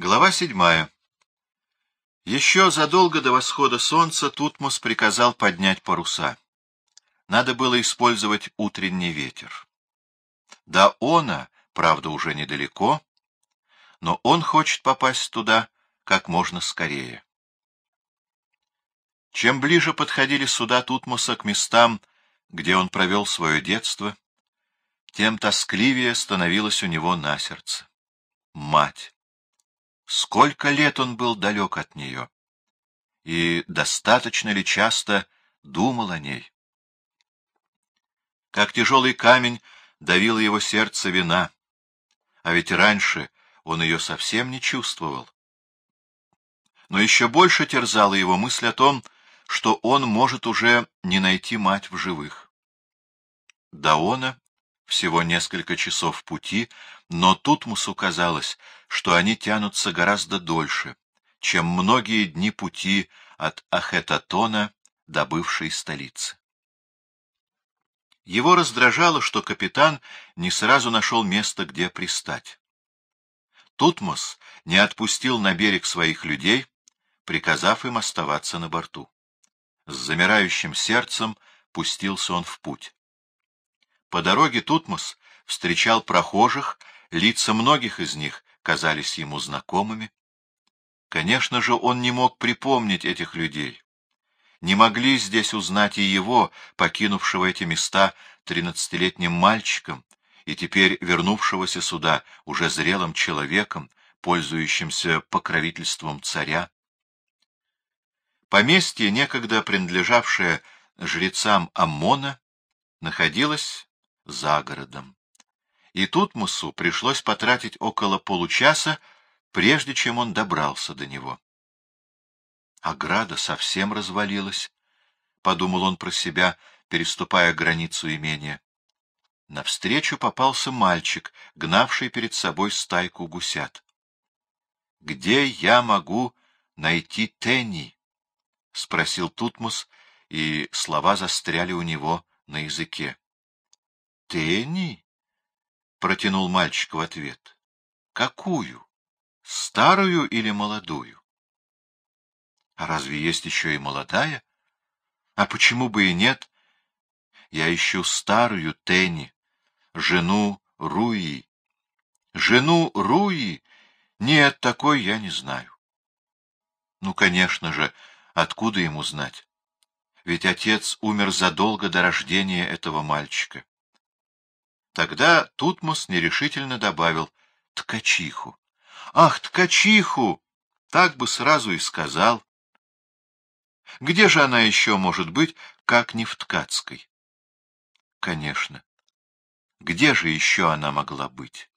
Глава седьмая. Еще задолго до восхода солнца Тутмос приказал поднять паруса. Надо было использовать утренний ветер. До Она, правда, уже недалеко, но он хочет попасть туда как можно скорее. Чем ближе подходили суда Тутмоса к местам, где он провел свое детство, тем тоскливее становилось у него на сердце. Мать! Сколько лет он был далек от нее? И достаточно ли часто думал о ней? Как тяжелый камень давило его сердце вина, а ведь раньше он ее совсем не чувствовал. Но еще больше терзала его мысль о том, что он может уже не найти мать в живых. Даона всего несколько часов пути, но Тутмусу казалось, что они тянутся гораздо дольше, чем многие дни пути от Ахетатона до бывшей столицы. Его раздражало, что капитан не сразу нашел место, где пристать. Тутмос не отпустил на берег своих людей, приказав им оставаться на борту. С замирающим сердцем пустился он в путь. По дороге Тутмос встречал прохожих, лица многих из них казались ему знакомыми. Конечно же, он не мог припомнить этих людей. Не могли здесь узнать и его, покинувшего эти места тринадцатилетним мальчиком, и теперь вернувшегося сюда уже зрелым человеком, пользующимся покровительством царя. Поместье, некогда принадлежавшее жрецам Аммона, находилось за городом. И тут Мусу пришлось потратить около получаса, прежде чем он добрался до него. Ограда совсем развалилась, — подумал он про себя, переступая границу имения. Навстречу попался мальчик, гнавший перед собой стайку гусят. — Где я могу найти Тенни? — спросил Тутмус, и слова застряли у него на языке. Тенни? — протянул мальчик в ответ. — Какую? Старую или молодую? — А разве есть еще и молодая? А почему бы и нет? Я ищу старую Тенни, жену Руи. Жену Руи? Нет, такой я не знаю. Ну, конечно же, откуда ему знать? Ведь отец умер задолго до рождения этого мальчика. Тогда Тутмос нерешительно добавил «ткачиху». «Ах, ткачиху!» Так бы сразу и сказал. Где же она еще может быть, как не в ткацкой? Конечно. Где же еще она могла быть?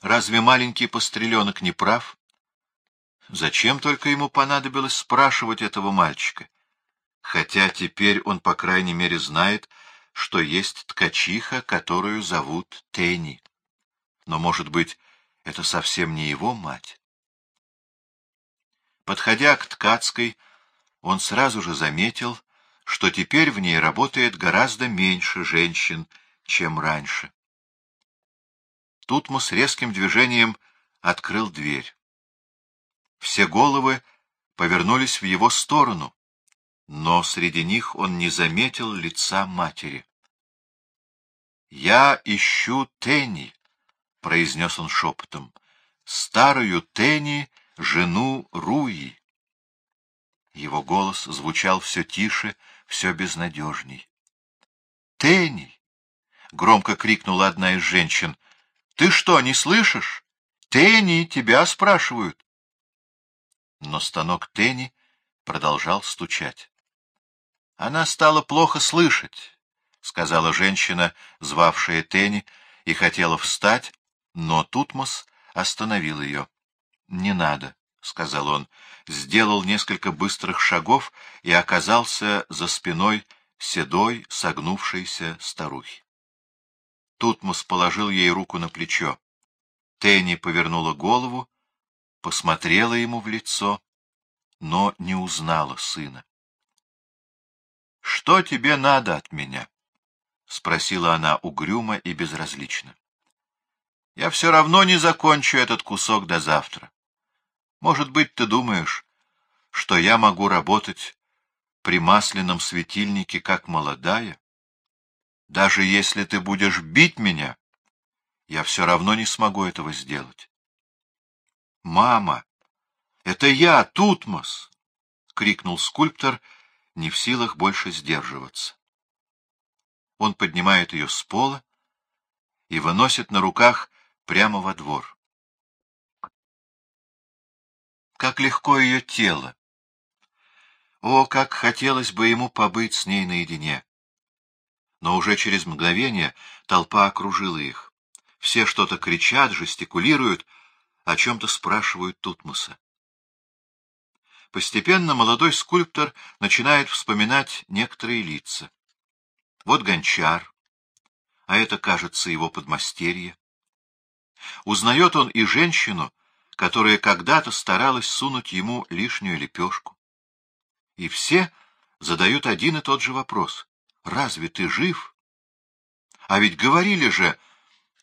Разве маленький постреленок не прав? Зачем только ему понадобилось спрашивать этого мальчика? Хотя теперь он, по крайней мере, знает, что есть ткачиха, которую зовут Тени. Но, может быть, это совсем не его мать? Подходя к ткацкой, он сразу же заметил, что теперь в ней работает гораздо меньше женщин, чем раньше. Тутмос резким движением открыл дверь. Все головы повернулись в его сторону, но среди них он не заметил лица матери. «Я ищу Тенни», — произнес он шепотом, — «старую Тенни, жену Руи». Его голос звучал все тише, все безнадежней. «Тенни!» — громко крикнула одна из женщин. «Ты что, не слышишь? Тенни, тебя спрашивают!» Но станок Тенни продолжал стучать. Она стала плохо слышать, — сказала женщина, звавшая Тенни, и хотела встать, но Тутмос остановил ее. — Не надо, — сказал он, сделал несколько быстрых шагов и оказался за спиной седой, согнувшейся старухи. Тутмос положил ей руку на плечо. Тенни повернула голову, посмотрела ему в лицо, но не узнала сына. — Что тебе надо от меня? — спросила она угрюмо и безразлично. Я все равно не закончу этот кусок до завтра. Может быть, ты думаешь, что я могу работать при масляном светильнике, как молодая? Даже если ты будешь бить меня, я все равно не смогу этого сделать. — Мама, это я, Тутмос! — крикнул скульптор, не в силах больше сдерживаться. Он поднимает ее с пола и выносит на руках прямо во двор. Как легко ее тело! О, как хотелось бы ему побыть с ней наедине! Но уже через мгновение толпа окружила их. Все что-то кричат, жестикулируют, о чем-то спрашивают Тутмоса. Постепенно молодой скульптор начинает вспоминать некоторые лица. Вот гончар, а это, кажется, его подмастерье. Узнает он и женщину, которая когда-то старалась сунуть ему лишнюю лепешку. И все задают один и тот же вопрос. «Разве ты жив?» А ведь говорили же,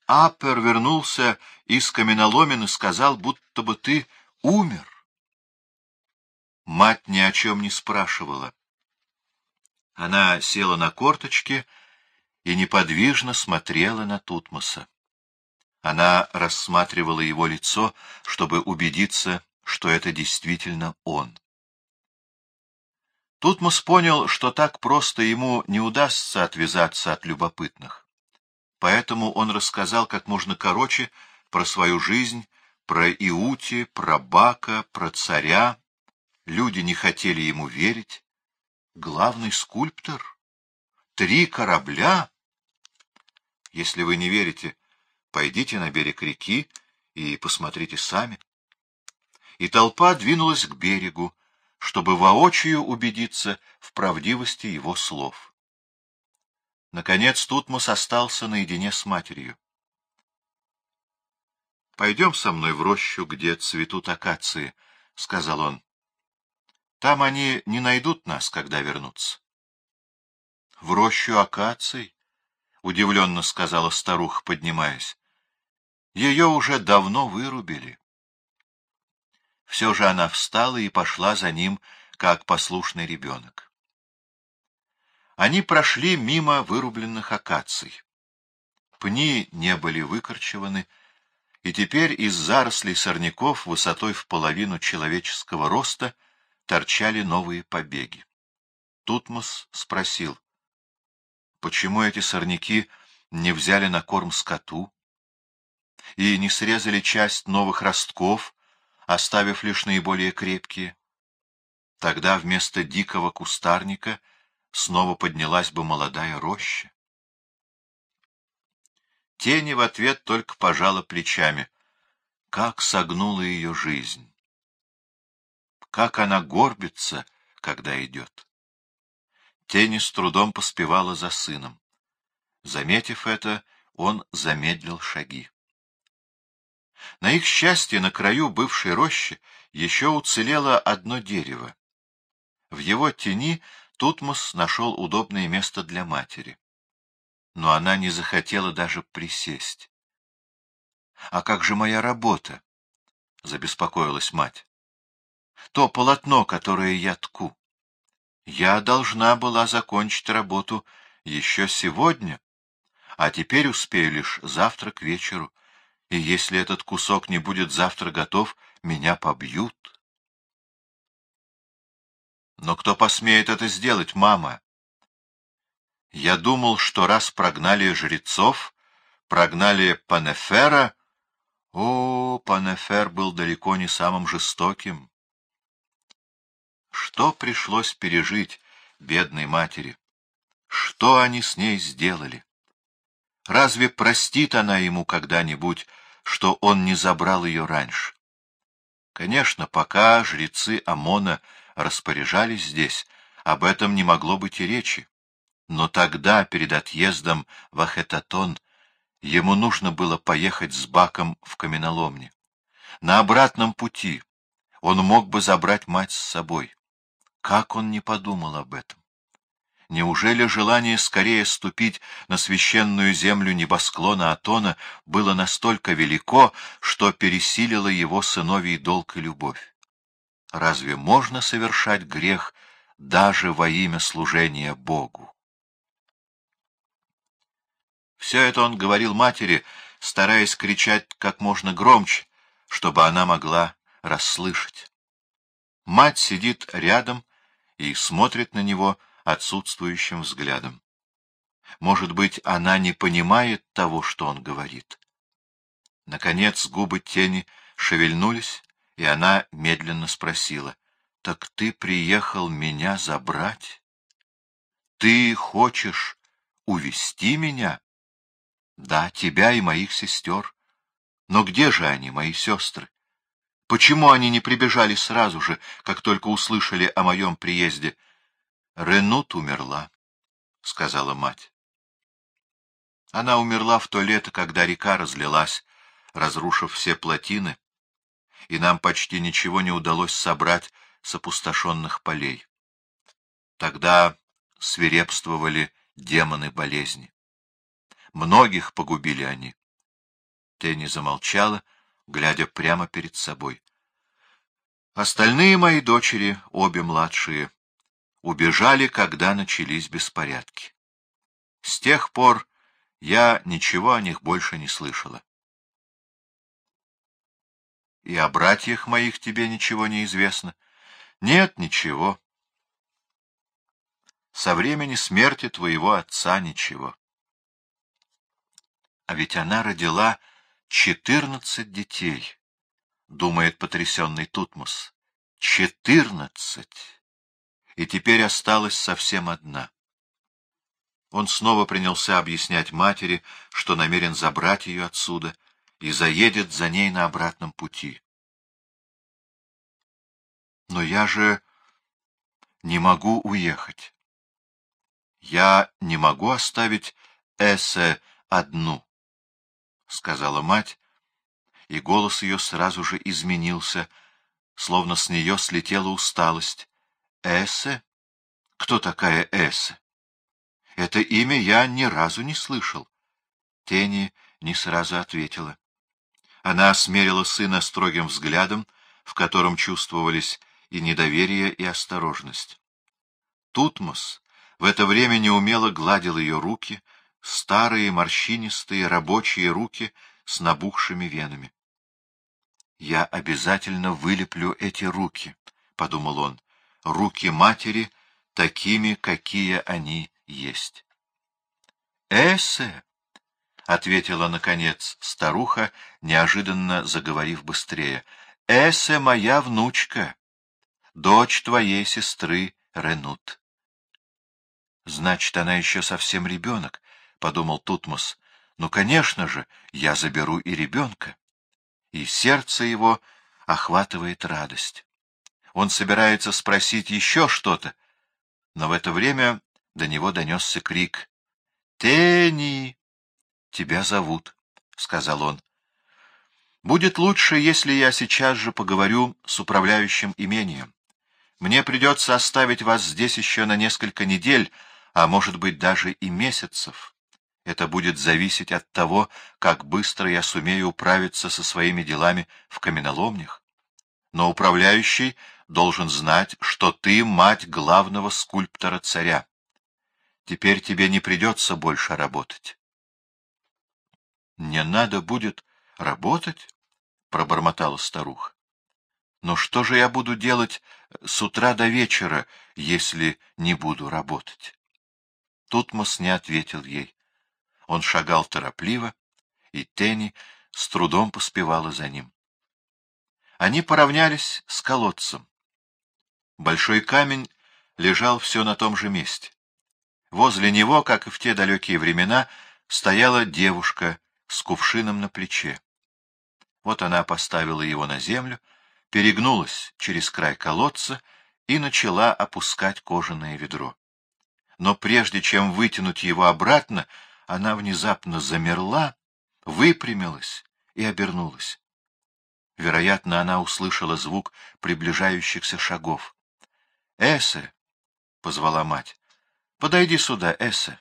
Аппер вернулся из каменоломен и сказал, будто бы ты умер. Мать ни о чем не спрашивала. Она села на корточки и неподвижно смотрела на Тутмоса. Она рассматривала его лицо, чтобы убедиться, что это действительно он. Тутмос понял, что так просто ему не удастся отвязаться от любопытных. Поэтому он рассказал как можно короче про свою жизнь, про Иути, про Бака, про царя. Люди не хотели ему верить. Главный скульптор? Три корабля? Если вы не верите, пойдите на берег реки и посмотрите сами. И толпа двинулась к берегу, чтобы воочию убедиться в правдивости его слов. Наконец Тутмос остался наедине с матерью. — Пойдем со мной в рощу, где цветут акации, — сказал он. — Там они не найдут нас, когда вернутся. — В рощу акаций? — удивленно сказала старуха, поднимаясь. — Ее уже давно вырубили. Все же она встала и пошла за ним, как послушный ребенок. Они прошли мимо вырубленных акаций. Пни не были выкорчеваны, и теперь из зарослей сорняков высотой в половину человеческого роста торчали новые побеги. Тутмос спросил, почему эти сорняки не взяли на корм скоту и не срезали часть новых ростков, оставив лишь наиболее крепкие. Тогда вместо дикого кустарника снова поднялась бы молодая роща. Тени в ответ только пожала плечами. Как согнула ее жизнь! Как она горбится, когда идет! Тени с трудом поспевала за сыном. Заметив это, он замедлил шаги. На их счастье, на краю бывшей рощи еще уцелело одно дерево. В его тени Тутмос нашел удобное место для матери. Но она не захотела даже присесть. — А как же моя работа? — забеспокоилась мать. — То полотно, которое я тку. Я должна была закончить работу еще сегодня, а теперь успею лишь завтра к вечеру и если этот кусок не будет завтра готов, меня побьют. Но кто посмеет это сделать, мама? Я думал, что раз прогнали жрецов, прогнали Панефера... О, Панефер был далеко не самым жестоким. Что пришлось пережить бедной матери? Что они с ней сделали? Разве простит она ему когда-нибудь, что он не забрал ее раньше? Конечно, пока жрецы Амона распоряжались здесь, об этом не могло быть и речи. Но тогда, перед отъездом в Ахетатон, ему нужно было поехать с Баком в каменоломни. На обратном пути он мог бы забрать мать с собой. Как он не подумал об этом? Неужели желание скорее ступить на священную землю небосклона Атона было настолько велико, что пересилило его сыновий долг и любовь? Разве можно совершать грех даже во имя служения Богу? Все это он говорил матери, стараясь кричать как можно громче, чтобы она могла расслышать. Мать сидит рядом и смотрит на него отсутствующим взглядом. Может быть, она не понимает того, что он говорит. Наконец губы тени шевельнулись, и она медленно спросила, — Так ты приехал меня забрать? Ты хочешь увести меня? Да, тебя и моих сестер. Но где же они, мои сестры? Почему они не прибежали сразу же, как только услышали о моем приезде? Ренут умерла, — сказала мать. Она умерла в то лето, когда река разлилась, разрушив все плотины, и нам почти ничего не удалось собрать с опустошенных полей. Тогда свирепствовали демоны болезни. Многих погубили они. Тенни замолчала, глядя прямо перед собой. Остальные мои дочери, обе младшие, убежали, когда начались беспорядки. С тех пор я ничего о них больше не слышала. И о братьях моих тебе ничего не известно? Нет, ничего. Со времени смерти твоего отца ничего. А ведь она родила четырнадцать детей, думает потрясенный Тутмос. Четырнадцать! И теперь осталась совсем одна. Он снова принялся объяснять матери, что намерен забрать ее отсюда — и заедет за ней на обратном пути. Но я же не могу уехать. Я не могу оставить Эссе одну, — сказала мать, и голос ее сразу же изменился, словно с нее слетела усталость. Эссе? Кто такая Эссе? Это имя я ни разу не слышал. Тени не сразу ответила. Она осмерила сына строгим взглядом, в котором чувствовались и недоверие, и осторожность. Тутмос в это время неумело гладил ее руки, старые, морщинистые, рабочие руки с набухшими венами. «Я обязательно вылеплю эти руки», — подумал он, — «руки матери такими, какие они есть». «Эссе!» — ответила, наконец, старуха, неожиданно заговорив быстрее. — Эссе моя внучка, дочь твоей сестры Ренут. — Значит, она еще совсем ребенок, — подумал Тутмос. — Ну, конечно же, я заберу и ребенка. И сердце его охватывает радость. Он собирается спросить еще что-то, но в это время до него донесся крик. — Тени! тебя зовут, — сказал он. — Будет лучше, если я сейчас же поговорю с управляющим имением. Мне придется оставить вас здесь еще на несколько недель, а может быть даже и месяцев. Это будет зависеть от того, как быстро я сумею управиться со своими делами в каменоломнях. Но управляющий должен знать, что ты мать главного скульптора царя. Теперь тебе не придется больше работать. Не надо будет работать? — пробормотала старуха. — Но что же я буду делать с утра до вечера, если не буду работать? Тутмос не ответил ей. Он шагал торопливо, и Тени с трудом поспевала за ним. Они поравнялись с колодцем. Большой камень лежал все на том же месте. Возле него, как и в те далекие времена, стояла девушка с кувшином на плече. Вот она поставила его на землю, перегнулась через край колодца и начала опускать кожаное ведро. Но прежде чем вытянуть его обратно, она внезапно замерла, выпрямилась и обернулась. Вероятно, она услышала звук приближающихся шагов. «Эссе!» — позвала мать. Подойди сюда, Эссе.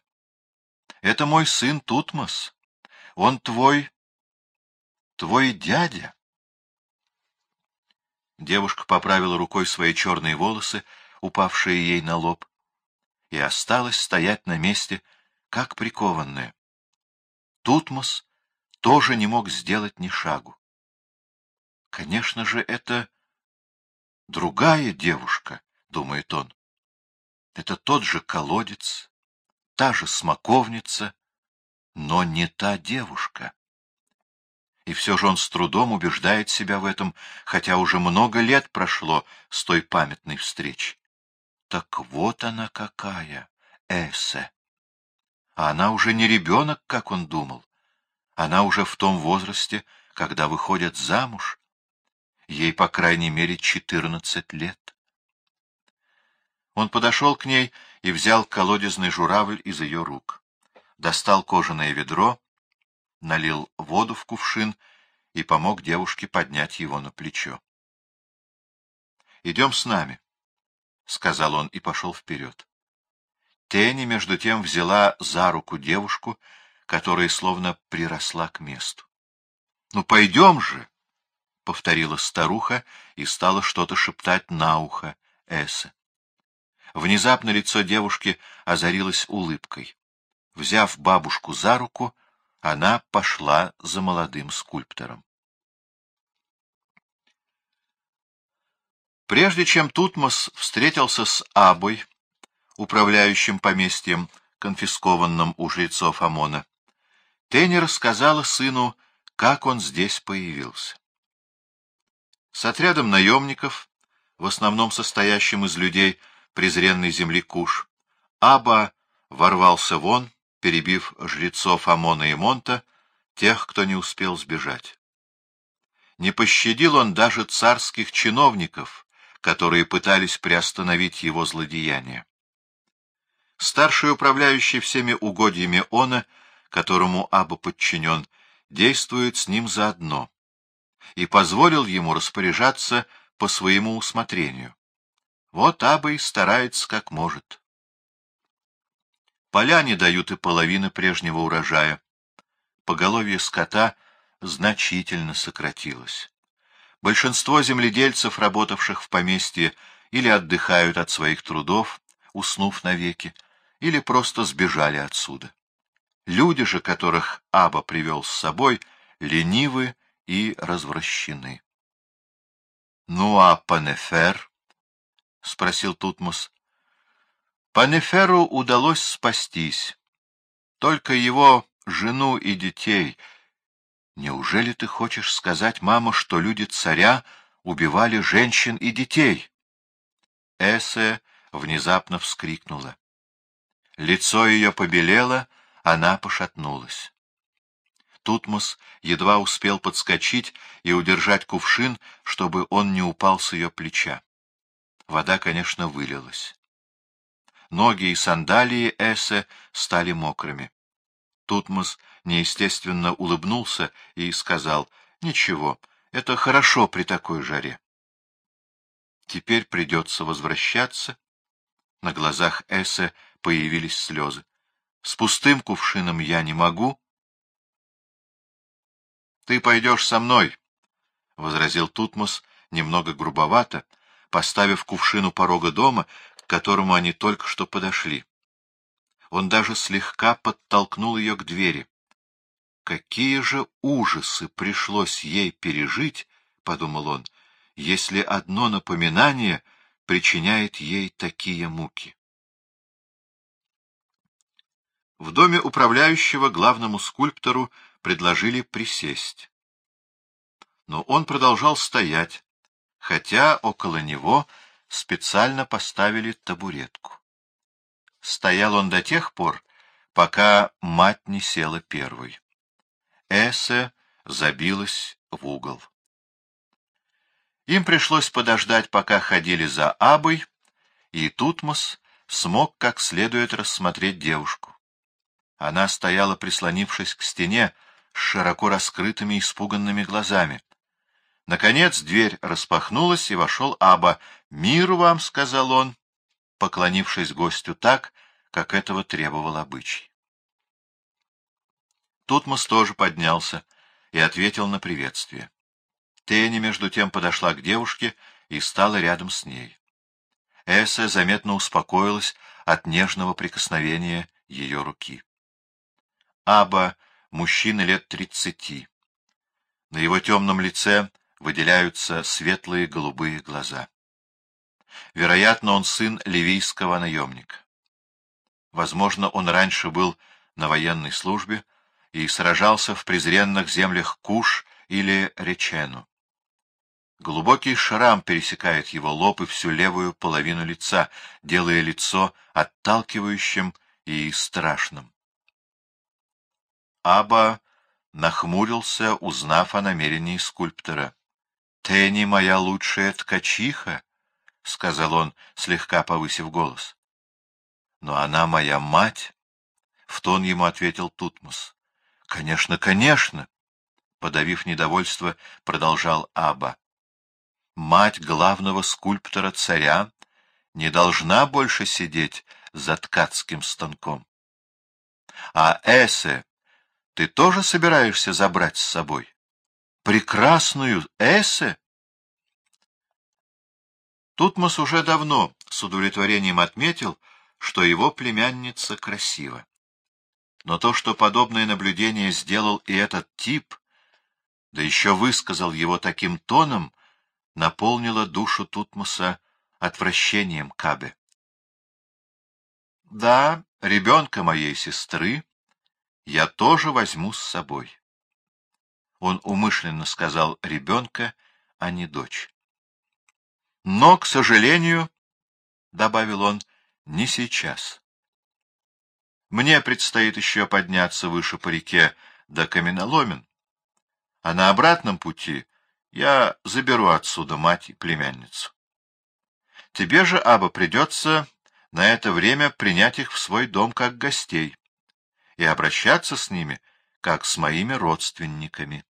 Это мой сын Тутмос. Он твой... твой дядя. Девушка поправила рукой свои черные волосы, упавшие ей на лоб, и осталась стоять на месте, как прикованная. Тутмос тоже не мог сделать ни шагу. Конечно же, это другая девушка, — думает он. Это тот же колодец, та же смоковница, но не та девушка. И все же он с трудом убеждает себя в этом, хотя уже много лет прошло с той памятной встречи. Так вот она какая, Эссе. А она уже не ребенок, как он думал. Она уже в том возрасте, когда выходят замуж. Ей, по крайней мере, четырнадцать лет. Он подошел к ней и взял колодезный журавль из ее рук. Достал кожаное ведро, налил воду в кувшин и помог девушке поднять его на плечо. — Идем с нами, — сказал он и пошел вперед. Тени, между тем, взяла за руку девушку, которая словно приросла к месту. — Ну, пойдем же! — повторила старуха и стала что-то шептать на ухо Эссе. Внезапно лицо девушки озарилось улыбкой. Взяв бабушку за руку, она пошла за молодым скульптором. Прежде чем Тутмос встретился с Абой, управляющим поместьем, конфискованным у жрецов Амона, Тенни рассказала сыну, как он здесь появился. С отрядом наемников, в основном состоящим из людей, презренной земли Куш, Аба ворвался вон, перебив жрецов Амона и Монта, тех, кто не успел сбежать. Не пощадил он даже царских чиновников, которые пытались приостановить его злодеяние. Старший управляющий всеми угодьями Она, которому Аба подчинен, действует с ним заодно и позволил ему распоряжаться по своему усмотрению. Вот Аба и старается как может. Поля не дают и половины прежнего урожая. Поголовье скота значительно сократилось. Большинство земледельцев, работавших в поместье, или отдыхают от своих трудов, уснув навеки, или просто сбежали отсюда. Люди же, которых Аба привел с собой, ленивы и развращены. Ну а Панефер — спросил Тутмос. Панеферу удалось спастись. Только его жену и детей. Неужели ты хочешь сказать, мама, что люди царя убивали женщин и детей? Эссе внезапно вскрикнула. Лицо ее побелело, она пошатнулась. Тутмос едва успел подскочить и удержать кувшин, чтобы он не упал с ее плеча. Вода, конечно, вылилась. Ноги и сандалии Эссе стали мокрыми. Тутмос неестественно улыбнулся и сказал, «Ничего, это хорошо при такой жаре». Теперь придется возвращаться. На глазах Эссе появились слезы. С пустым кувшином я не могу. — Ты пойдешь со мной, — возразил Тутмос немного грубовато, поставив кувшин у порога дома, к которому они только что подошли. Он даже слегка подтолкнул ее к двери. Какие же ужасы пришлось ей пережить, — подумал он, — если одно напоминание причиняет ей такие муки. В доме управляющего главному скульптору предложили присесть. Но он продолжал стоять, хотя около него специально поставили табуретку. Стоял он до тех пор, пока мать не села первой. Эссе забилась в угол. Им пришлось подождать, пока ходили за Абой, и Тутмос смог как следует рассмотреть девушку. Она стояла, прислонившись к стене, с широко раскрытыми испуганными глазами. Наконец дверь распахнулась, и вошел Аба. «Мир вам!» — сказал он, поклонившись гостю так, как этого требовал обычай. Тутмос тоже поднялся и ответил на приветствие. Тенни, между тем, подошла к девушке и стала рядом с ней. Эссе заметно успокоилась от нежного прикосновения ее руки. Аба — мужчина лет тридцати. На его темном лице выделяются светлые голубые глаза. Вероятно, он сын ливийского наемника. Возможно, он раньше был на военной службе и сражался в презренных землях Куш или Речену. Глубокий шрам пересекает его лоб и всю левую половину лица, делая лицо отталкивающим и страшным. Аба нахмурился, узнав о намерении скульптора. — Тенни моя лучшая ткачиха, — сказал он, слегка повысив голос. — Но она моя мать, — в тон ему ответил Тутмос. — Конечно, конечно, — подавив недовольство, продолжал Аба. — Мать главного скульптора царя не должна больше сидеть за ткацким станком. А Эсе ты тоже собираешься забрать с собой? Прекрасную Эссе? Тутмос уже давно с удовлетворением отметил, что его племянница красива. Но то, что подобное наблюдение сделал и этот тип, да еще высказал его таким тоном, наполнило душу Тутмоса отвращением Кабе. Да, ребенка моей сестры я тоже возьму с собой. Он умышленно сказал ребенка, а не дочь. Но, к сожалению, — добавил он, — не сейчас. Мне предстоит еще подняться выше по реке до каменоломен, а на обратном пути я заберу отсюда мать и племянницу. Тебе же, Аба, придется на это время принять их в свой дом как гостей и обращаться с ними, как с моими родственниками.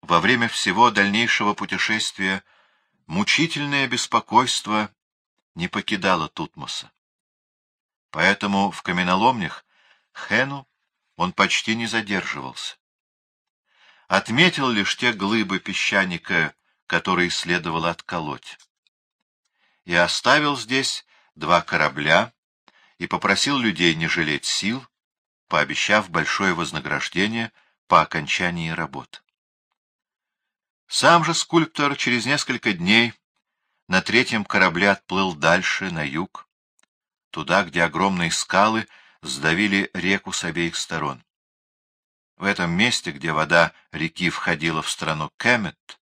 Во время всего дальнейшего путешествия мучительное беспокойство не покидало Тутмоса. Поэтому в каменоломнях Хену он почти не задерживался. Отметил лишь те глыбы песчаника, которые следовало отколоть. И оставил здесь два корабля и попросил людей не жалеть сил, пообещав большое вознаграждение по окончании работ. Сам же скульптор через несколько дней на третьем корабле отплыл дальше, на юг, туда, где огромные скалы сдавили реку с обеих сторон. В этом месте, где вода реки входила в страну Кэмет,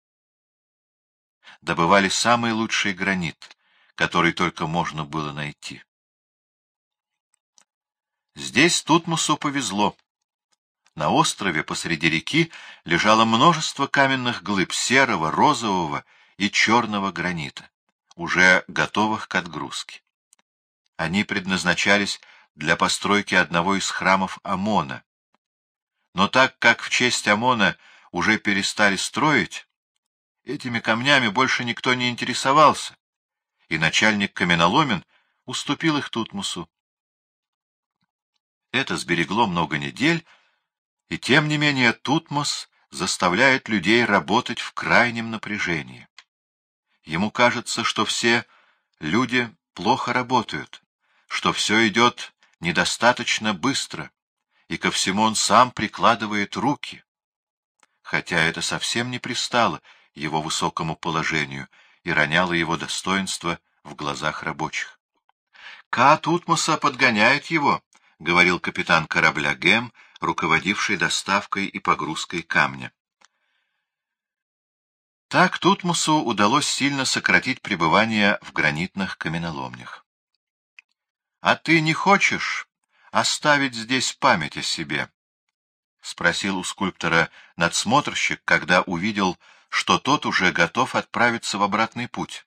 добывали самый лучший гранит, который только можно было найти. Здесь Тутмосу повезло. На острове посреди реки лежало множество каменных глыб серого, розового и черного гранита, уже готовых к отгрузке. Они предназначались для постройки одного из храмов Амона. Но так как в честь Амона уже перестали строить, этими камнями больше никто не интересовался, и начальник каменоломен уступил их Тутмусу. Это сберегло много недель, и тем не менее Тутмос заставляет людей работать в крайнем напряжении. Ему кажется, что все люди плохо работают, что все идет недостаточно быстро, и ко всему он сам прикладывает руки. Хотя это совсем не пристало его высокому положению — и роняло его достоинство в глазах рабочих. «Ка Тутмоса подгоняет его», — говорил капитан корабля Гем, руководивший доставкой и погрузкой камня. Так Тутмосу удалось сильно сократить пребывание в гранитных каменоломнях. — А ты не хочешь оставить здесь память о себе? — спросил у скульптора надсмотрщик, когда увидел, что тот уже готов отправиться в обратный путь.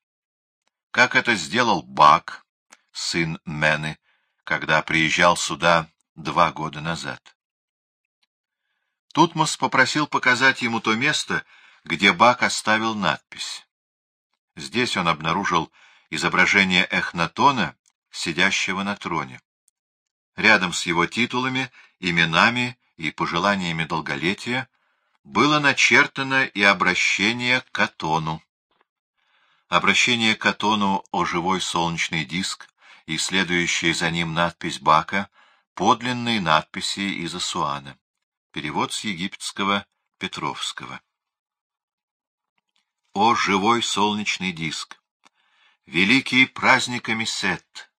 Как это сделал Бак, сын Мены, когда приезжал сюда два года назад. Тутмос попросил показать ему то место, где Бак оставил надпись. Здесь он обнаружил изображение Эхнатона, сидящего на троне. Рядом с его титулами, именами и пожеланиями долголетия было начертано и обращение к Атону. Обращение к Атону о живой солнечный диск и следующая за ним надпись Бака — подлинные надписи из Асуана. Перевод с египетского Петровского. О живой солнечный диск! Великий праздник Амисет!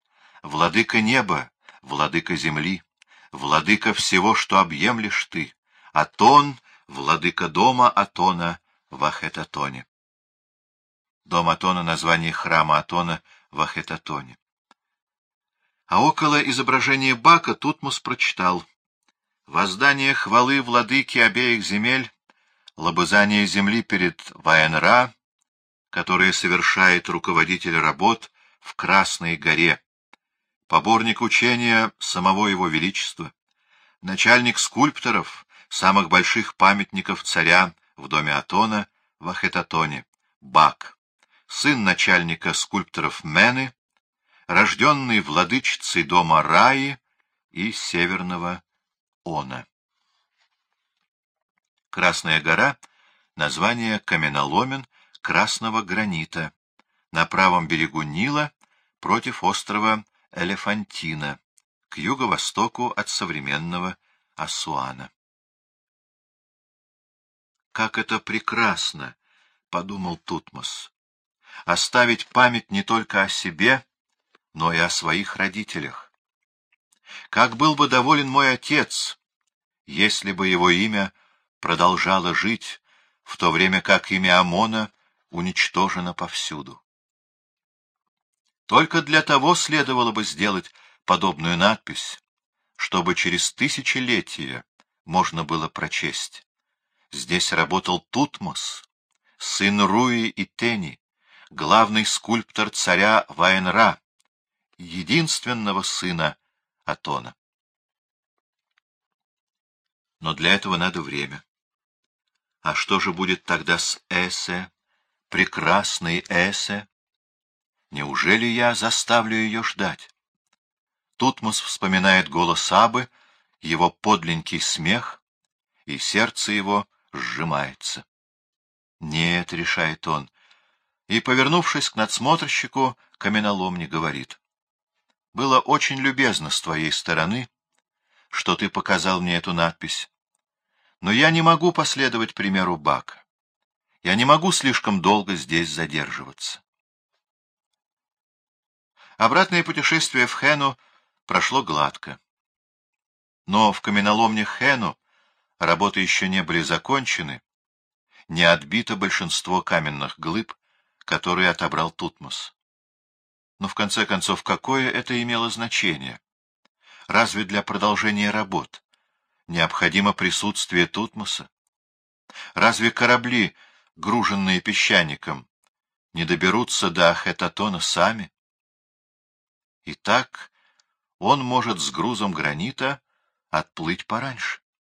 Владыка неба, владыка земли, владыка всего, что объемлешь ты, Атон, владыка дома Атона в Ахетатоне. Дом Атона — название храма Атона в Ахетатоне. А около изображения Бака Тутмос прочитал «Воздание хвалы владыки обеих земель, лобызание земли перед Ваенра, которое совершает руководитель работ в Красной горе, поборник учения самого его величества, начальник скульпторов, самых больших памятников царя в доме Атона в Ахетатоне, Бак, сын начальника скульпторов Мены, рожденный владычицей дома Раи и Северного Она. Красная гора — название каменоломен красного гранита на правом берегу Нила против острова Элефантина, к юго-востоку от современного Асуана. «Как это прекрасно!» — подумал Тутмос. «Оставить память не только о себе, но и о своих родителях. Как был бы доволен мой отец, если бы его имя продолжало жить, в то время как имя Амона уничтожено повсюду. Только для того следовало бы сделать подобную надпись, чтобы через тысячелетия можно было прочесть. Здесь работал Тутмос, сын Руи и Тени, главный скульптор царя Ваенра, единственного сына Атона. Но для этого надо время. А что же будет тогда с Эсе, прекрасной Эсе? Неужели я заставлю ее ждать? Тутмос вспоминает голос Абы, его подленький смех, и сердце его сжимается. «Нет», — решает он, и, повернувшись к надсмотрщику, каменоломни говорит. «Было очень любезно с твоей стороны, что ты показал мне эту надпись, но я не могу последовать примеру Бака. Я не могу слишком долго здесь задерживаться. Обратное путешествие в Хэну прошло гладко. Но в каменоломне Хэну работы еще не были закончены, не отбито большинство каменных глыб, которые отобрал Тутмос. Но в конце концов, какое это имело значение? Разве для продолжения работ необходимо присутствие Тутмоса? Разве корабли, груженные песчаником, не доберутся до Ахетатона сами? И так он может с грузом гранита отплыть пораньше.